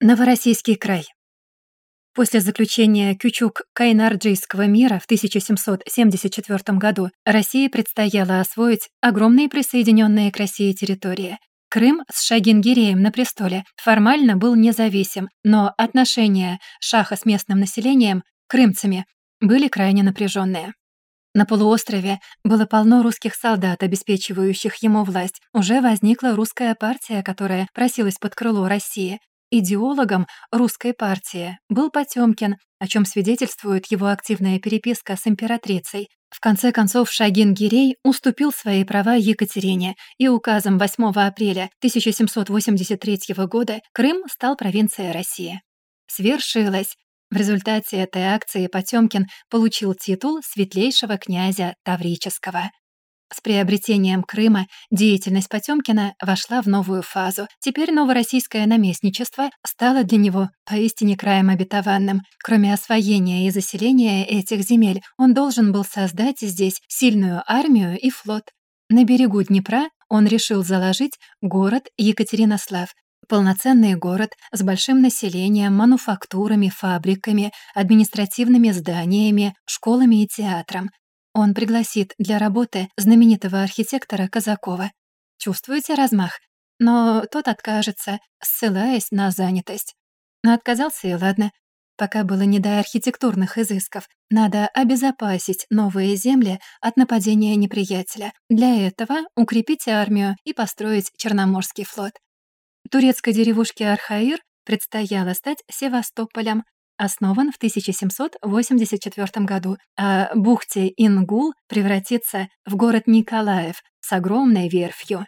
Новороссийский край. После заключения Кючук-Кайнарджийского мира в 1774 году России предстояло освоить огромные присоединенные к России территории. Крым с Шагингиреем на престоле формально был независим, но отношения шаха с местным населением, крымцами, были крайне напряженные. На полуострове было полно русских солдат, обеспечивающих ему власть. Уже возникла русская партия, которая просилась под крыло России. Идеологом русской партии был Потёмкин, о чем свидетельствует его активная переписка с императрицей. В конце концов, Шагин Гирей уступил свои права Екатерине, и указом 8 апреля 1783 года Крым стал провинцией России. Свершилось. В результате этой акции Потёмкин получил титул светлейшего князя Таврического. С приобретением Крыма деятельность Потёмкина вошла в новую фазу. Теперь новороссийское наместничество стало для него поистине краем обетованным. Кроме освоения и заселения этих земель, он должен был создать здесь сильную армию и флот. На берегу Днепра он решил заложить город Екатеринослав, полноценный город с большим населением, мануфактурами, фабриками, административными зданиями, школами и театром. Он пригласит для работы знаменитого архитектора Казакова. Чувствуете размах? Но тот откажется, ссылаясь на занятость. Но отказался и ладно. Пока было не до архитектурных изысков, надо обезопасить новые земли от нападения неприятеля. Для этого укрепить армию и построить Черноморский флот. Турецкой деревушке Архаир предстояло стать Севастополем, основан в 1784 году, а бухте Ингул превратится в город Николаев с огромной верфью.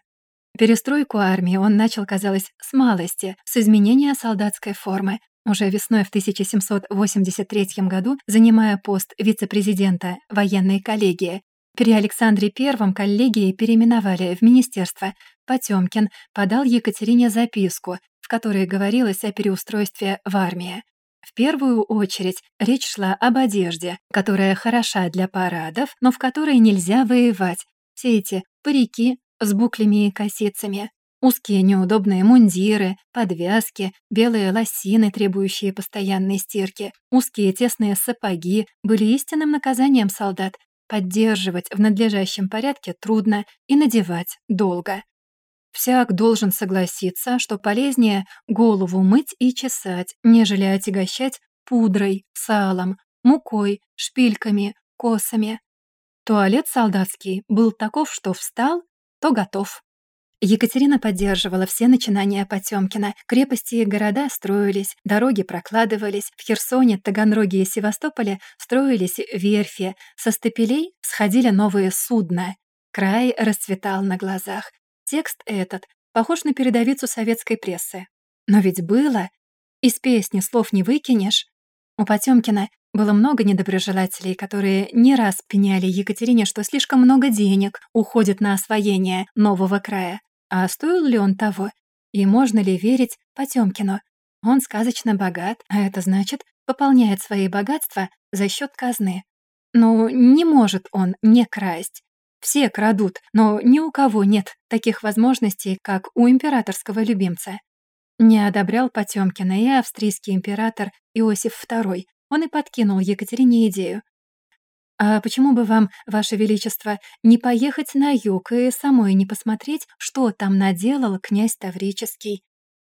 Перестройку армии он начал, казалось, с малости, с изменения солдатской формы. Уже весной в 1783 году, занимая пост вице-президента военной коллегии, при Александре I коллегии переименовали в министерство. Потёмкин подал Екатерине записку, в которой говорилось о переустройстве в армии. В первую очередь речь шла об одежде, которая хороша для парадов, но в которой нельзя воевать. Все эти парики с буклями и косицами, узкие неудобные мундиры, подвязки, белые лосины, требующие постоянной стирки, узкие тесные сапоги были истинным наказанием солдат. Поддерживать в надлежащем порядке трудно и надевать долго. Всяк должен согласиться, что полезнее голову мыть и чесать, нежели отягощать пудрой, салом, мукой, шпильками, косами. Туалет солдатский был таков, что встал, то готов. Екатерина поддерживала все начинания Потёмкина. Крепости и города строились, дороги прокладывались. В Херсоне, Таганроге и Севастополе строились верфи. Со стапелей сходили новые судна. Край расцветал на глазах. Текст этот похож на передовицу советской прессы. Но ведь было. Из песни слов не выкинешь. У Потёмкина было много недоброжелателей, которые не раз пеняли Екатерине, что слишком много денег уходит на освоение нового края. А стоил ли он того? И можно ли верить Потёмкину? Он сказочно богат, а это значит, пополняет свои богатства за счет казны. Ну, не может он не красть. Все крадут, но ни у кого нет таких возможностей, как у императорского любимца. Не одобрял Потёмкина и австрийский император Иосиф II. Он и подкинул Екатерине идею. «А почему бы вам, Ваше Величество, не поехать на юг и самой не посмотреть, что там наделал князь Таврический?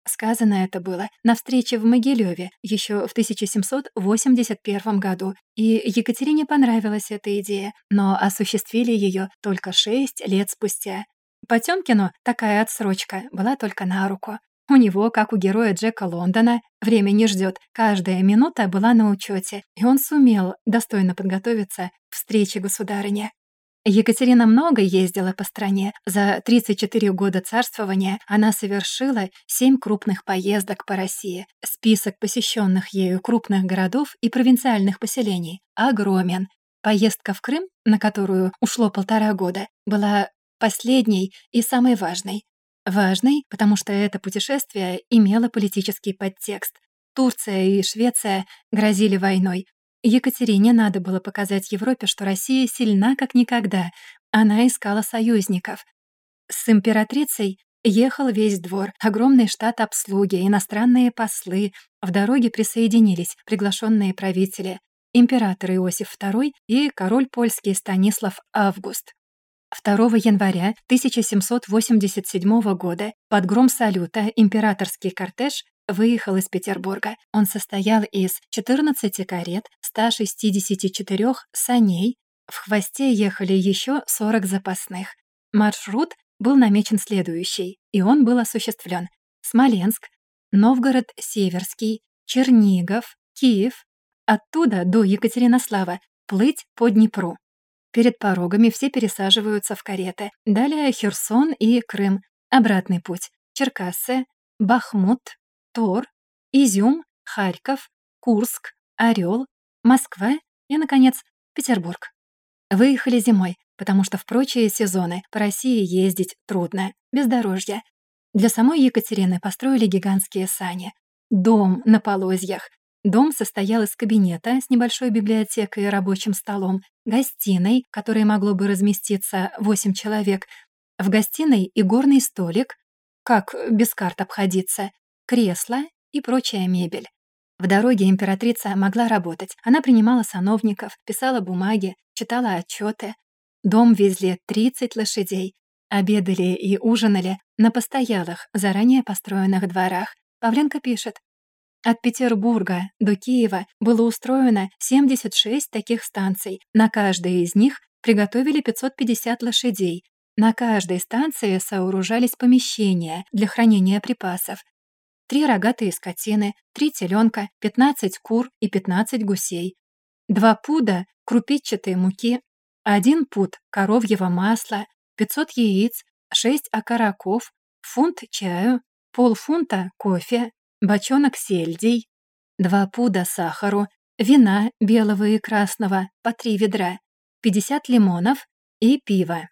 Сказано это было на встрече в Могилёве еще в 1781 году, и Екатерине понравилась эта идея, но осуществили ее только шесть лет спустя. Потёмкину такая отсрочка была только на руку. У него, как у героя Джека Лондона, время не ждет, каждая минута была на учете, и он сумел достойно подготовиться к встрече государыни. Екатерина много ездила по стране. За 34 года царствования она совершила 7 крупных поездок по России. Список посещенных ею крупных городов и провинциальных поселений огромен. Поездка в Крым, на которую ушло полтора года, была последней и самой важной. Важной, потому что это путешествие имело политический подтекст. Турция и Швеция грозили войной, Екатерине надо было показать Европе, что Россия сильна как никогда. Она искала союзников. С императрицей Ехал весь двор, огромный штат обслуги, иностранные послы. В дороге присоединились приглашенные правители, император Иосиф II и король польский Станислав Август. 2 января 1787 года под гром салюта императорский кортеж выехал из Петербурга. Он состоял из 14 карет, 164 саней, в хвосте ехали еще 40 запасных. Маршрут был намечен следующий, и он был осуществлен. Смоленск, Новгород-Северский, Чернигов, Киев, оттуда до Екатеринослава, плыть по Днепру. Перед порогами все пересаживаются в кареты. Далее Херсон и Крым. Обратный путь. Черкассы, Бахмут, Тор, Изюм, Харьков, Курск, Орел, Москва и, наконец, Петербург. Выехали зимой, потому что в прочие сезоны по России ездить трудно, бездорожье. Для самой Екатерины построили гигантские сани. Дом на полозьях. Дом состоял из кабинета с небольшой библиотекой и рабочим столом, гостиной, в которой могло бы разместиться 8 человек, в гостиной и горный столик, как без карт обходиться, кресло и прочая мебель. В дороге императрица могла работать. Она принимала сановников, писала бумаги, читала отчеты. Дом везли 30 лошадей. Обедали и ужинали на постоялых, заранее построенных дворах. Павленко пишет, от Петербурга до Киева было устроено 76 таких станций. На каждой из них приготовили 550 лошадей. На каждой станции сооружались помещения для хранения припасов. Три рогатые скотины, три теленка, 15 кур и 15 гусей. Два пуда крупичатой муки, один пуд коровьего масла, 500 яиц, 6 окороков, фунт чаю, полфунта кофе, бочонок сельдей, два пуда сахару, вина белого и красного по три ведра, 50 лимонов и пиво.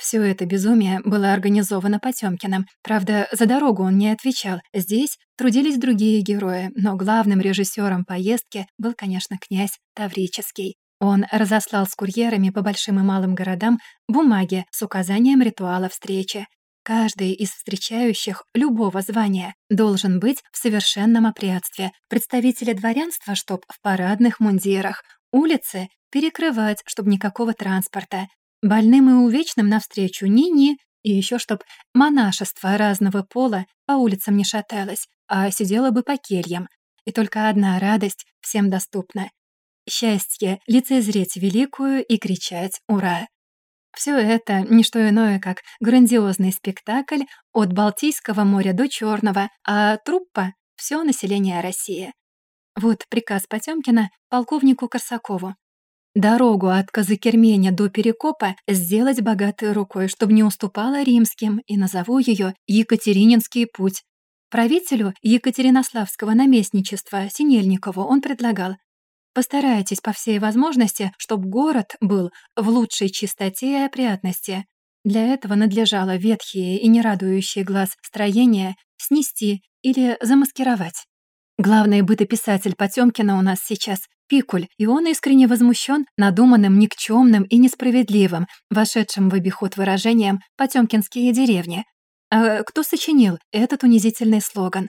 Все это безумие было организовано Потёмкиным. Правда, за дорогу он не отвечал. Здесь трудились другие герои, но главным режиссером поездки был, конечно, князь Таврический. Он разослал с курьерами по большим и малым городам бумаги с указанием ритуала встречи. Каждый из встречающих любого звания должен быть в совершенном опрятстве. Представители дворянства, чтоб в парадных мундирах, улицы перекрывать, чтобы никакого транспорта. Больным и увечным навстречу ни-ни, и еще чтоб монашество разного пола по улицам не шаталось, а сидело бы по кельям. И только одна радость всем доступна. Счастье лицезреть великую и кричать «Ура!». Все это — не что иное, как грандиозный спектакль от Балтийского моря до Черного, а труппа — все население России. Вот приказ Потемкина полковнику Корсакову. Дорогу от Казакерменя до Перекопа сделать богатой рукой, чтобы не уступала римским, и назову ее Екатерининский путь. Правителю Екатеринославского наместничества Синельникову он предлагал Постарайтесь по всей возможности, чтобы город был в лучшей чистоте и опрятности. Для этого надлежало ветхие и не радующие глаз строения снести или замаскировать. Главный бытописатель Потёмкина у нас сейчас — Пикуль, и он искренне возмущен надуманным, никчемным и несправедливым, вошедшим в обиход выражением «потёмкинские деревни». А кто сочинил этот унизительный слоган?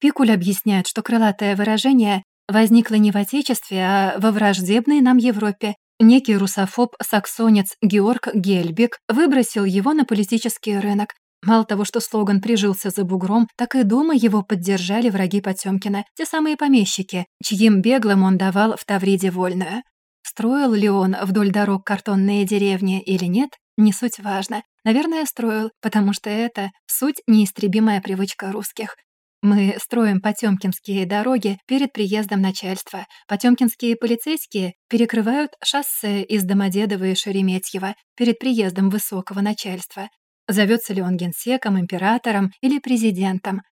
Пикуль объясняет, что крылатое выражение возникла не в Отечестве, а во враждебной нам Европе. Некий русофоб-саксонец Георг Гельбек выбросил его на политический рынок. Мало того, что слоган прижился за бугром, так и дома его поддержали враги Потёмкина, те самые помещики, чьим беглым он давал в Тавриде вольную. Строил ли он вдоль дорог картонные деревни или нет, не суть важно. Наверное, строил, потому что это суть неистребимая привычка русских. Мы строим потёмкинские дороги перед приездом начальства. Потёмкинские полицейские перекрывают шоссе из Домодедово и Шереметьево перед приездом высокого начальства. Зовётся ли он генсеком, императором или президентом.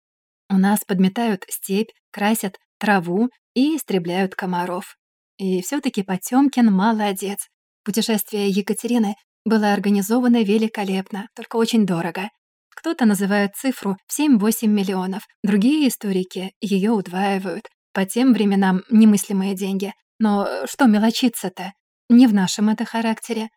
У нас подметают степь, красят траву и истребляют комаров. И всё таки Потёмкин молодец. Путешествие Екатерины было организовано великолепно, только очень дорого. Кто-то называет цифру в 7-8 миллионов, другие историки ее удваивают. По тем временам немыслимые деньги. Но что мелочиться-то? Не в нашем это характере.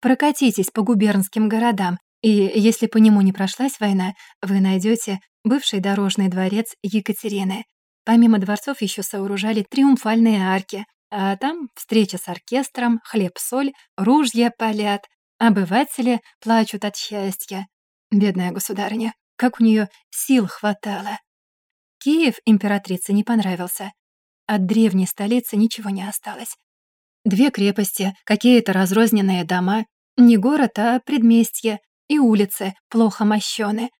Прокатитесь по губернским городам И если по нему не прошлась война, вы найдете бывший дорожный дворец Екатерины. Помимо дворцов еще сооружали триумфальные арки, а там встреча с оркестром, хлеб-соль, ружья палят, обыватели плачут от счастья. Бедная государыня, как у нее сил хватало. Киев императрице не понравился. От древней столицы ничего не осталось. Две крепости, какие-то разрозненные дома, не город, а предместье, и улицы плохо мощены.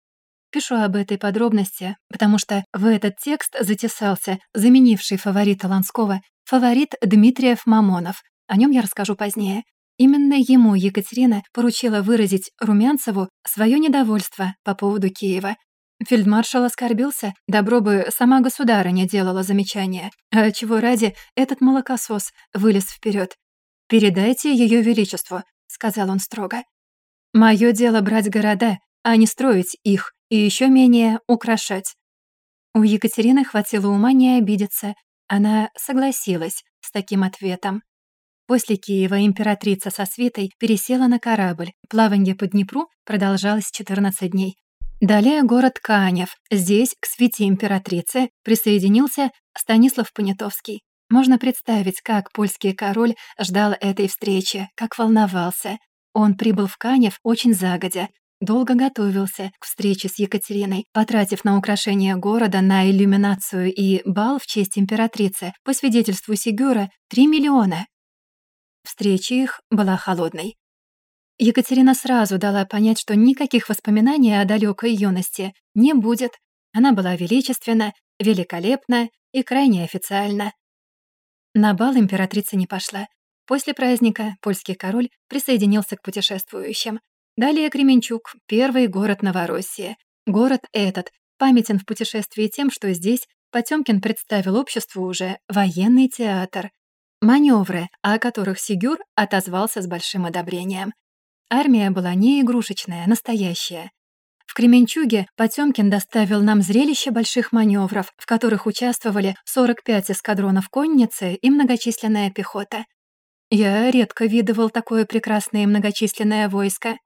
Пишу об этой подробности, потому что в этот текст затесался заменивший фаворита Ланского фаворит Дмитриев Мамонов. О нем я расскажу позднее. Именно ему Екатерина поручила выразить Румянцеву свое недовольство по поводу Киева. Фельдмаршал оскорбился, добро бы сама государыня делала замечание, а чего ради этот молокосос вылез вперед. «Передайте ее величеству», — сказал он строго. Мое дело брать города, а не строить их, и еще менее украшать. У Екатерины хватило ума не обидеться. Она согласилась с таким ответом. После Киева императрица со свитой пересела на корабль. Плаванье по Днепру продолжалось 14 дней. Далее город Канев. Здесь к свите императрицы присоединился Станислав Понятовский. Можно представить, как польский король ждал этой встречи, как волновался. Он прибыл в Канев очень загодя, долго готовился к встрече с Екатериной, потратив на украшение города, на иллюминацию и бал в честь императрицы, по свидетельству Сигюра, 3 миллиона. Встреча их была холодной. Екатерина сразу дала понять, что никаких воспоминаний о далекой юности не будет. Она была величественна, великолепна и крайне официальна. На бал императрица не пошла. После праздника польский король присоединился к путешествующим. Далее Кременчук, первый город Новороссии. Город этот памятен в путешествии тем, что здесь Потёмкин представил обществу уже военный театр. Маневры, о которых Сигюр отозвался с большим одобрением. Армия была не игрушечная, настоящая. В Кременчуге Потёмкин доставил нам зрелище больших маневров, в которых участвовали 45 эскадронов конницы и многочисленная пехота. Я редко видывал такое прекрасное и многочисленное войско.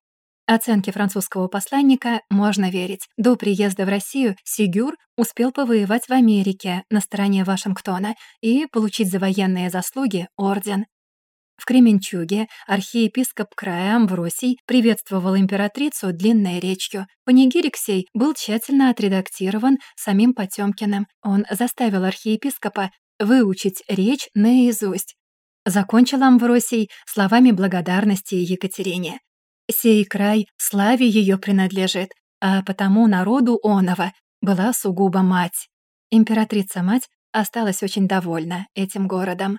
Оценке французского посланника можно верить. До приезда в Россию Сигюр успел повоевать в Америке на стороне Вашингтона и получить за военные заслуги орден. В Кременчуге архиепископ края Амвросий приветствовал императрицу длинной речью. Панигирик сей был тщательно отредактирован самим Потёмкиным. Он заставил архиепископа выучить речь наизусть, Закончил Амвросий словами благодарности Екатерине. «Сей край славе ее принадлежит, а потому народу оного была сугубо мать». Императрица-мать осталась очень довольна этим городом.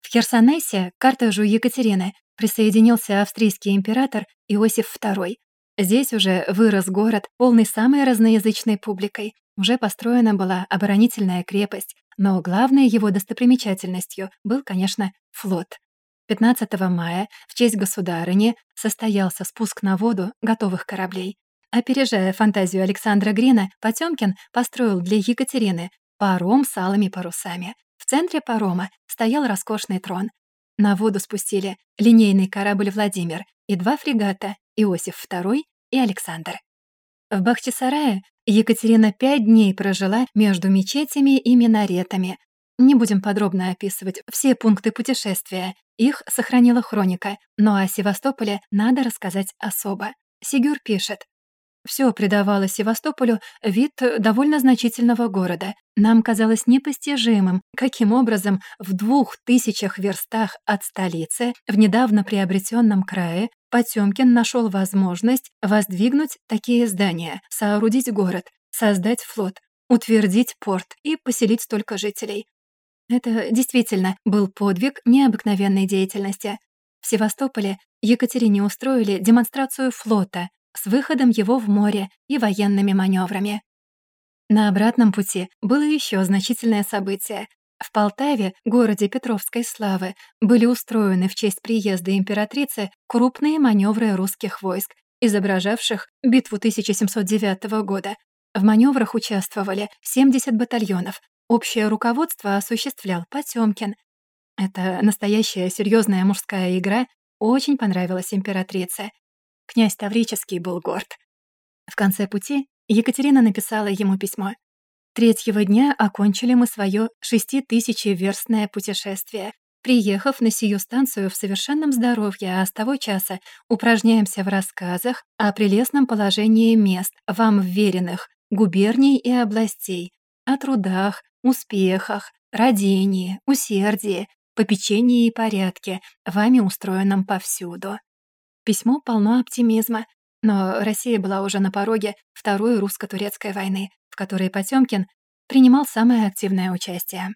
В Херсонесе к кортежу Екатерины присоединился австрийский император Иосиф II. Здесь уже вырос город, полный самой разноязычной публикой. Уже построена была оборонительная крепость, но главной его достопримечательностью был, конечно, флот. 15 мая в честь государыни состоялся спуск на воду готовых кораблей. Опережая фантазию Александра Грина, Потёмкин построил для Екатерины паром с алыми парусами. В центре парома стоял роскошный трон. На воду спустили линейный корабль «Владимир» и два фрегата «Иосиф II» и «Александр». В Бахчисарае Екатерина пять дней прожила между мечетями и минаретами. Не будем подробно описывать все пункты путешествия. Их сохранила хроника, но о Севастополе надо рассказать особо. Сигюр пишет. Все придавало Севастополю вид довольно значительного города. Нам казалось непостижимым, каким образом в двух тысячах верстах от столицы, в недавно приобретенном крае, Потёмкин нашел возможность воздвигнуть такие здания, соорудить город, создать флот, утвердить порт и поселить столько жителей. Это действительно был подвиг необыкновенной деятельности. В Севастополе Екатерине устроили демонстрацию флота с выходом его в море и военными маневрами. На обратном пути было еще значительное событие. В Полтаве, городе Петровской славы, были устроены в честь приезда императрицы крупные маневры русских войск, изображавших битву 1709 года. В маневрах участвовали 70 батальонов. Общее руководство осуществлял Потёмкин. Эта настоящая серьезная мужская игра очень понравилась императрице. Князь Таврический был горд. В конце пути Екатерина написала ему письмо. Третьего дня окончили мы свое шеститысячеверстное путешествие. Приехав на сию станцию в совершенном здоровье, а с того часа упражняемся в рассказах о прелестном положении мест, вам вверенных, губерний и областей, о трудах, успехах, родении, усердии, попечении и порядке, вами устроенном повсюду. Письмо полно оптимизма, но Россия была уже на пороге Второй русско-турецкой войны, в которой Потёмкин принимал самое активное участие.